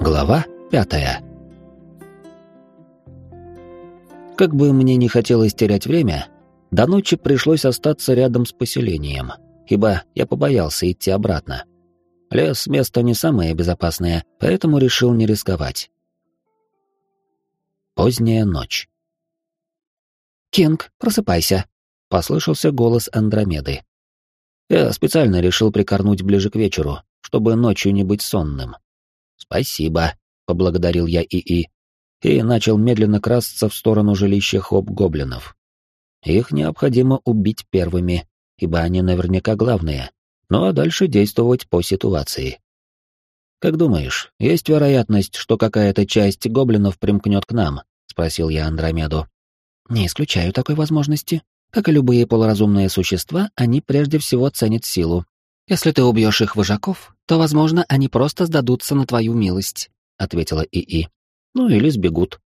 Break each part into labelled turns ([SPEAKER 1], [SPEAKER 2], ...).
[SPEAKER 1] Глава пятая Как бы мне не хотелось терять время, до ночи пришлось остаться рядом с поселением, ибо я побоялся идти обратно. Лес — место не самое безопасное, поэтому решил не рисковать. Поздняя ночь.
[SPEAKER 2] «Кинг, просыпайся», — послышался голос Андромеды.
[SPEAKER 1] Я специально решил прикорнуть ближе к вечеру, чтобы ночью не быть сонным. «Спасибо», — поблагодарил я ИИ, и начал медленно красться в сторону жилища хоп-гоблинов. Их необходимо убить первыми, ибо они наверняка главные, ну а дальше действовать по ситуации. «Как думаешь, есть вероятность, что какая-то часть гоблинов примкнет к нам?» — спросил я Андромеду.
[SPEAKER 2] «Не исключаю такой возможности. Как и любые полуразумные существа, они прежде всего ценят силу. Если ты убьешь их вожаков, то, возможно, они просто сдадутся на твою милость», — ответила ИИ.
[SPEAKER 1] «Ну или сбегут.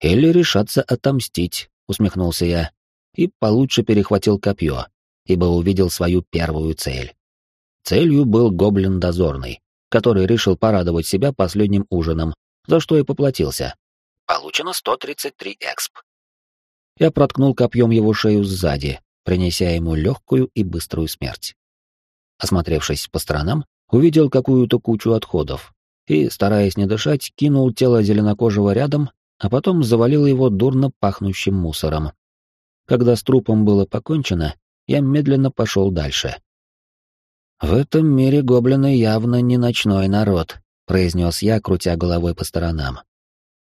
[SPEAKER 1] Или решатся отомстить», — усмехнулся я и получше перехватил копье, ибо увидел свою первую цель. Целью был гоблин-дозорный, который решил порадовать себя последним ужином, за что и поплатился.
[SPEAKER 2] Получено 133 эксп.
[SPEAKER 1] Я проткнул копьем его шею сзади, принеся ему легкую и быструю смерть. Осмотревшись по сторонам, увидел какую-то кучу отходов и, стараясь не дышать, кинул тело зеленокожего рядом, а потом завалил его дурно пахнущим мусором. Когда с трупом было покончено, я медленно пошел дальше. «В этом мире гоблины явно не ночной народ», — произнес я, крутя головой по сторонам.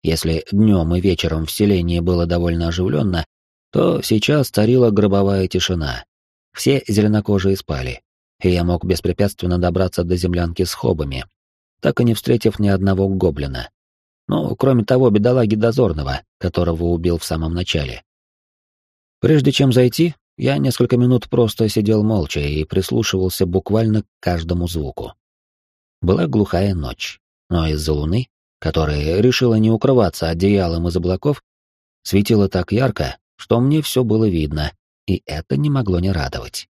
[SPEAKER 1] Если днем и вечером в селении было довольно оживленно, то сейчас царила гробовая тишина. Все зеленокожие спали, и я мог беспрепятственно добраться до землянки с хобами, так и не встретив ни одного гоблина. Ну, кроме того бедолаги дозорного, которого убил в самом начале. Прежде чем зайти, я несколько минут просто сидел молча и прислушивался буквально к каждому звуку. Была глухая ночь, но из-за луны, которая решила не укрываться одеялом из облаков, светило так ярко, что мне все было видно, и это не могло не радовать.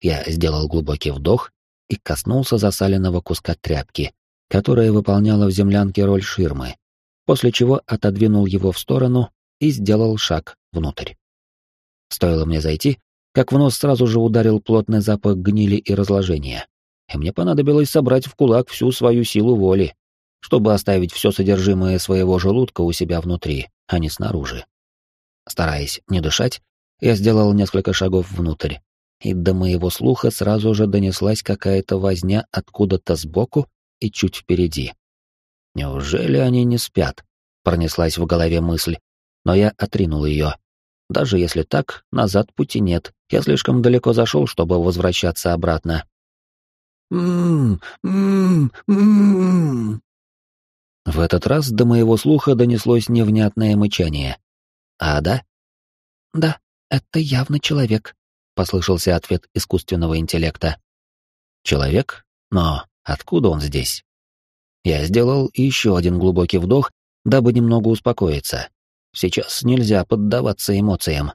[SPEAKER 1] Я сделал глубокий вдох и коснулся засаленного куска тряпки, которая выполняла в землянке роль ширмы, после чего отодвинул его в сторону и сделал шаг внутрь. Стоило мне зайти, как в нос сразу же ударил плотный запах гнили и разложения. И мне понадобилось собрать в кулак всю свою силу воли, чтобы оставить все содержимое своего желудка у себя внутри, а не снаружи. Стараясь не дышать, я сделал несколько шагов внутрь, и до моего слуха сразу же донеслась какая-то возня откуда-то сбоку и чуть впереди. «Неужели они не спят?» — пронеслась в голове мысль, но я отринул ее, даже если так, назад пути нет. Я слишком далеко зашел, чтобы возвращаться обратно. В этот раз до моего слуха донеслось невнятное мычание. «А, да?»
[SPEAKER 2] «Да, это явно человек», — послышался ответ искусственного интеллекта.
[SPEAKER 1] «Человек? Но откуда он здесь?» Я сделал еще один глубокий вдох, дабы немного успокоиться. Сейчас нельзя поддаваться эмоциям.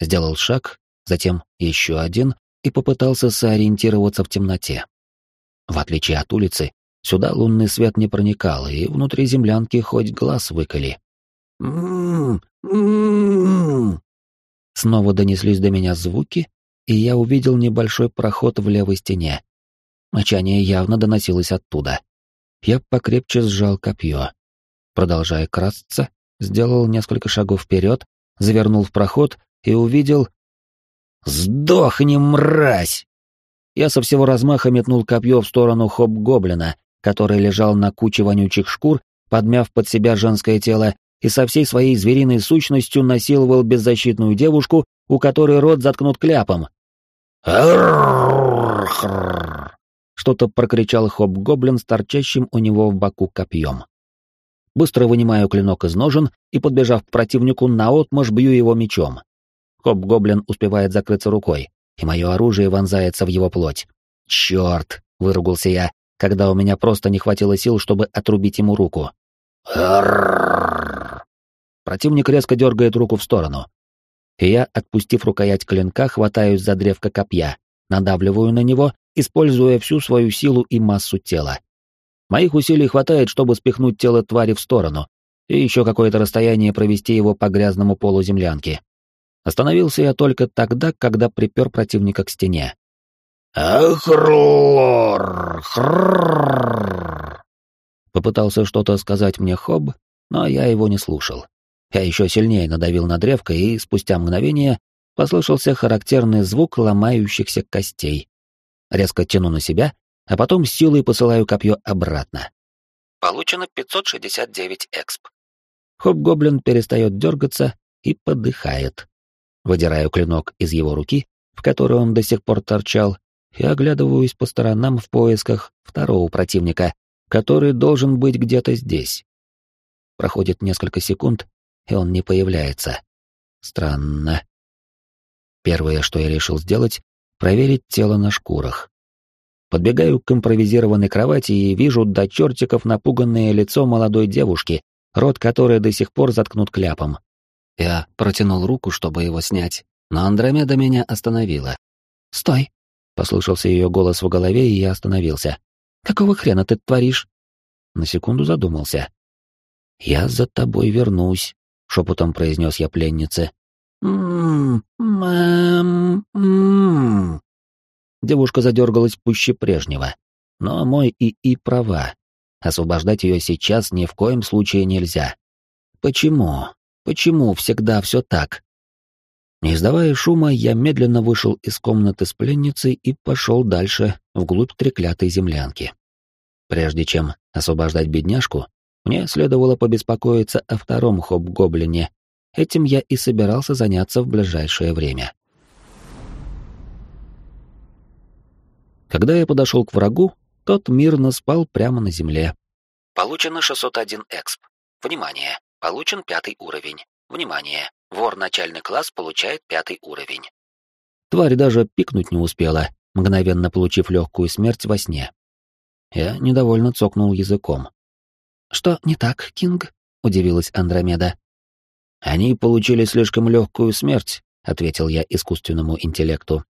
[SPEAKER 1] Сделал шаг, затем еще один и попытался сориентироваться в темноте. В отличие от улицы, сюда лунный свет не проникал, и внутри землянки хоть глаз выколи. Снова донеслись до меня звуки, и я увидел небольшой проход в левой стене. Мочание явно доносилось оттуда. Я покрепче сжал копье. Продолжая красться, сделал несколько шагов вперед, завернул в проход и увидел... «Сдохни, мразь!» Я со всего размаха метнул копье в сторону хоп-гоблина, который лежал на куче вонючих шкур, подмяв под себя женское тело, и со всей своей звериной сущностью насиловал беззащитную девушку, у которой рот заткнут кляпом. Что-то прокричал хоп-гоблин с торчащим у него в боку копьем. Быстро вынимаю клинок из ножен и, подбежав к противнику, наотмашь бью его мечом. Хоп-гоблин успевает закрыться рукой, и мое оружие вонзается в его плоть. «Черт!» — выругался я, когда у меня просто не хватило сил, чтобы отрубить ему руку. Противник резко дергает руку в сторону. И я, отпустив рукоять клинка, хватаюсь за древко копья, надавливаю на него используя всю свою силу и массу тела. Моих усилий хватает, чтобы спихнуть тело твари в сторону, и еще какое-то расстояние провести его по грязному полу землянки. Остановился я только тогда, когда припер противника к стене.
[SPEAKER 3] «Ахрор! Хррррр!»
[SPEAKER 1] Попытался что-то сказать мне Хоб, но я его не слушал. Я еще сильнее надавил на древко, и спустя мгновение послышался характерный звук ломающихся костей. Резко тяну на себя, а потом силой посылаю копье обратно. Получено 569 эксп. Хоб-гоблин перестает дергаться и подыхает. Выдираю клинок из его руки, в которой он до сих пор торчал, и оглядываюсь по сторонам в поисках второго противника, который должен быть где-то здесь. Проходит несколько секунд, и он не появляется. Странно. Первое, что я решил сделать, проверить тело на шкурах. Подбегаю к импровизированной кровати и вижу до чертиков напуганное лицо молодой девушки, рот которой до сих пор заткнут кляпом. Я протянул руку, чтобы его снять, но Андромеда меня остановила. «Стой!» — послышался ее голос в голове, и я остановился. «Какого хрена ты творишь?» На секунду задумался. «Я за тобой вернусь», — шепотом произнес я пленнице. «М-м-м, м-м-м». Девушка задергалась пуще прежнего. Но мой ИИ права. Освобождать ее сейчас ни в коем случае нельзя. Почему? Почему всегда все так? Не издавая шума, я медленно вышел из комнаты с пленницей и пошел дальше, вглубь треклятой землянки. Прежде чем освобождать бедняжку, мне следовало побеспокоиться о втором хоб-гоблине. Этим я и собирался заняться в ближайшее время. Когда я подошел к врагу, тот мирно спал прямо на земле. Получено 601 эксп. Внимание! Получен пятый уровень. Внимание! Вор начальный класс получает пятый уровень. Тварь даже пикнуть не успела, мгновенно получив легкую смерть во сне. Я недовольно цокнул языком. «Что не так, Кинг?» — удивилась Андромеда. «Они получили слишком легкую смерть», — ответил я искусственному интеллекту.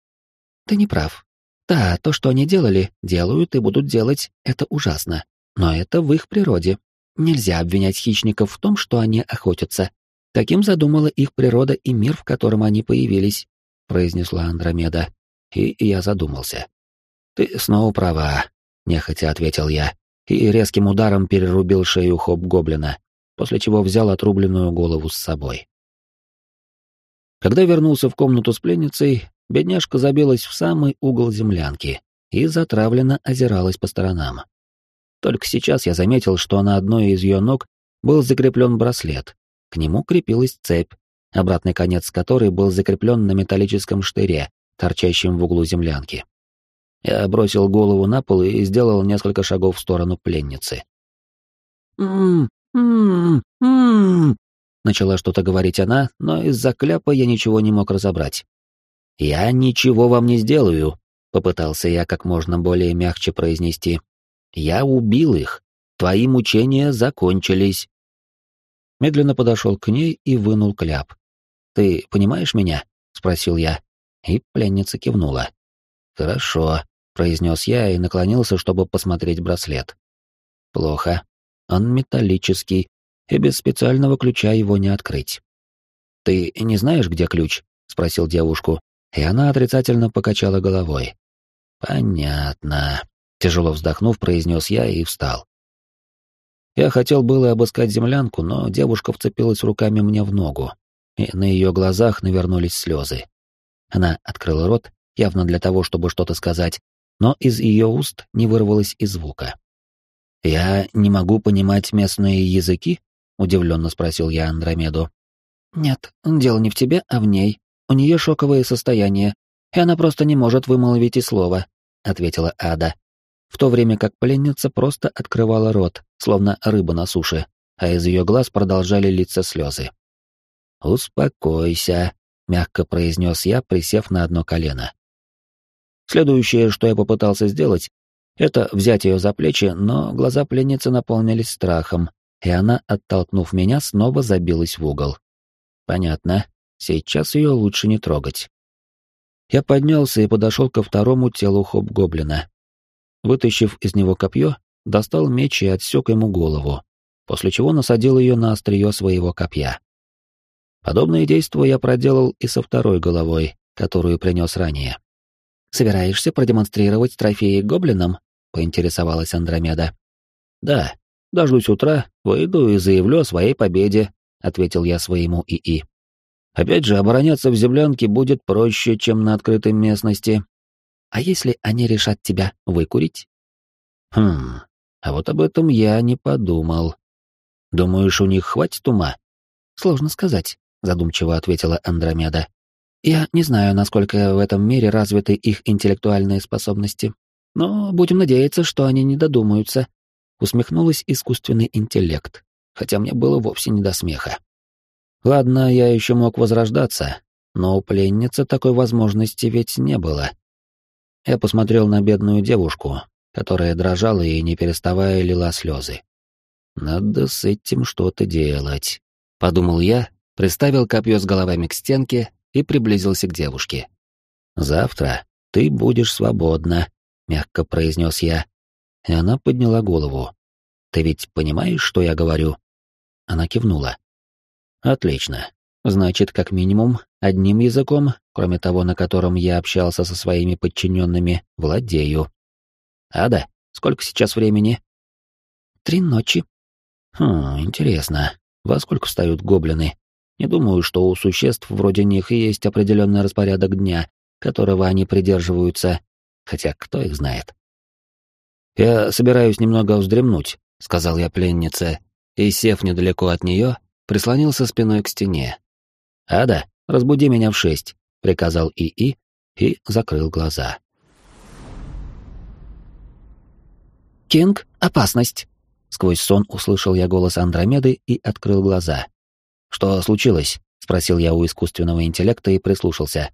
[SPEAKER 1] «Ты не прав. Да, то, что они делали, делают и будут делать, это ужасно. Но это в их природе. Нельзя обвинять хищников в том, что они охотятся. Таким задумала их природа и мир, в котором они появились», — произнесла Андромеда. И я задумался. «Ты снова права», — нехотя ответил я, и резким ударом перерубил шею хоп-гоблина, после чего взял отрубленную голову с собой. Когда вернулся в комнату с пленницей, бедняжка забилась в самый угол землянки и затравленно озиралась по сторонам. Только сейчас я заметил, что на одной из ее ног был закреплен браслет. К нему крепилась цепь, обратный конец которой был закреплен на металлическом штыре, торчащем в углу землянки. Я бросил голову на пол и сделал несколько шагов в сторону пленницы. «М-м-м-м», начала что-то говорить она, но из-за кляпа я ничего не мог разобрать. «Я ничего вам не сделаю», — попытался я как можно более мягче произнести. «Я убил их. Твои мучения закончились». Медленно подошел к ней и вынул кляп. «Ты понимаешь меня?» — спросил я. И пленница кивнула. «Хорошо произнес я и наклонился, чтобы посмотреть браслет. Плохо. Он металлический, и без специального ключа его не открыть. «Ты не знаешь, где ключ?» — спросил девушку, и она отрицательно покачала головой. «Понятно», — тяжело вздохнув, произнес я и встал. Я хотел было обыскать землянку, но девушка вцепилась руками мне в ногу, и на ее глазах навернулись слезы. Она открыла рот, явно для того, чтобы что-то сказать, но из ее уст не вырвалось и звука. «Я не могу понимать местные языки?» — удивленно спросил я Андромеду. «Нет, дело не в тебе, а в ней. У нее шоковое состояние, и она просто не может вымолвить и слова», — ответила Ада, в то время как пленница просто открывала рот, словно рыба на суше, а из ее глаз продолжали литься слезы. «Успокойся», — мягко произнес я, присев на одно колено. Следующее, что я попытался сделать, это взять ее за плечи, но глаза пленницы наполнились страхом, и она, оттолкнув меня, снова забилась в угол. Понятно, сейчас ее лучше не трогать. Я поднялся и подошел ко второму телу хоп-гоблина. Вытащив из него копье, достал меч и отсек ему голову, после чего насадил ее на острие своего копья. Подобные действия я проделал и со второй головой, которую принес ранее.
[SPEAKER 2] «Собираешься продемонстрировать трофеи гоблинам?» — поинтересовалась Андромеда.
[SPEAKER 1] «Да, дождусь утра, выйду и заявлю о своей победе», — ответил я своему ИИ. «Опять же, обороняться в землянке будет проще, чем на открытой местности».
[SPEAKER 2] «А если они решат тебя выкурить?»
[SPEAKER 1] «Хм, а вот об этом я не подумал. Думаешь, у них хватит ума?»
[SPEAKER 2] «Сложно сказать задумчиво ответила Андромеда. Я не знаю, насколько в этом мире развиты их интеллектуальные способности, но будем надеяться, что они не додумаются. Усмехнулась искусственный интеллект, хотя мне было вовсе не до смеха.
[SPEAKER 1] Ладно, я еще мог возрождаться, но у пленницы такой возможности ведь не было. Я посмотрел на бедную девушку, которая дрожала и не переставая лила слезы. Надо с этим что-то делать, подумал я приставил копье с головами к стенке и приблизился к девушке. «Завтра ты будешь свободна», — мягко произнес я. И она подняла голову. «Ты ведь понимаешь, что я говорю?» Она кивнула. «Отлично. Значит, как минимум, одним языком, кроме того, на котором я общался со своими подчиненными, владею. Ада, сколько сейчас времени?»
[SPEAKER 2] «Три ночи».
[SPEAKER 1] «Хм, интересно. Во сколько встают гоблины?» Не думаю, что у существ вроде них есть определенный распорядок дня, которого они придерживаются, хотя кто их знает. «Я собираюсь немного вздремнуть», — сказал я пленнице, и, сев недалеко от нее, прислонился спиной к стене. «Ада, разбуди меня в шесть», — приказал ИИ и закрыл глаза.
[SPEAKER 2] «Кинг, опасность!»
[SPEAKER 1] Сквозь сон услышал я голос Андромеды и открыл глаза. «Что случилось?» — спросил я у искусственного интеллекта и прислушался.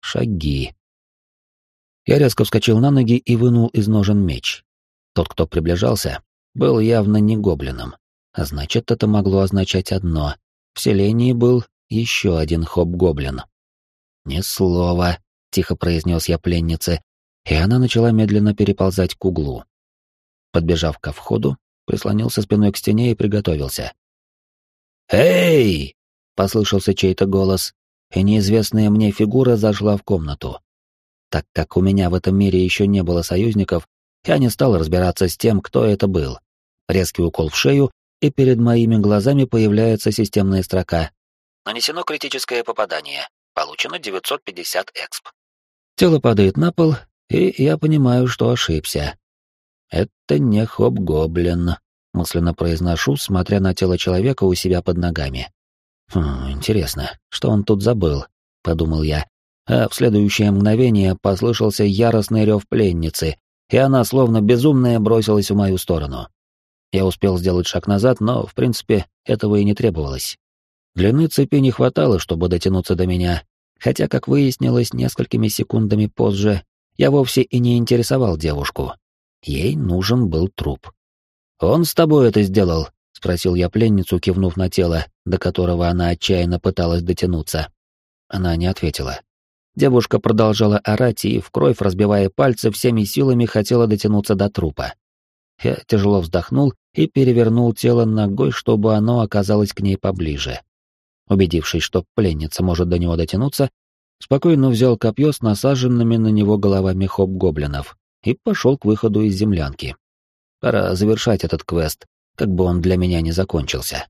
[SPEAKER 1] Шаги. Я резко вскочил на ноги и вынул из ножен меч. Тот, кто приближался, был явно не гоблином. А значит, это могло означать одно. В селении был еще один хоп-гоблин. «Ни слова», — тихо произнес я пленнице, и она начала медленно переползать к углу. Подбежав ко входу, прислонился спиной к стене и приготовился.
[SPEAKER 3] «Эй!»
[SPEAKER 1] — послышался чей-то голос, и неизвестная мне фигура зашла в комнату. Так как у меня в этом мире еще не было союзников, я не стал разбираться с тем, кто это был. Резкий укол в шею, и перед моими глазами появляется системная строка. Нанесено критическое попадание. Получено 950 эксп. Тело падает на пол, и я понимаю, что ошибся. Это не хоп-гоблин мысленно произношу, смотря на тело человека у себя под ногами. Хм, интересно, что он тут забыл, подумал я. А в следующее мгновение послышался яростный рев пленницы, и она словно безумная бросилась в мою сторону. Я успел сделать шаг назад, но, в принципе, этого и не требовалось. Длины цепи не хватало, чтобы дотянуться до меня, хотя, как выяснилось несколькими секундами позже, я вовсе и не интересовал девушку. Ей нужен был труп. «Он с тобой это сделал?» — спросил я пленницу, кивнув на тело, до которого она отчаянно пыталась дотянуться. Она не ответила. Девушка продолжала орать и, в кровь разбивая пальцы, всеми силами хотела дотянуться до трупа. Я тяжело вздохнул и перевернул тело ногой, чтобы оно оказалось к ней поближе. Убедившись, что пленница может до него дотянуться, спокойно взял копье с насаженными на него головами хоп-гоблинов и пошел к выходу из землянки. Пора завершать этот квест, как бы он для меня не закончился.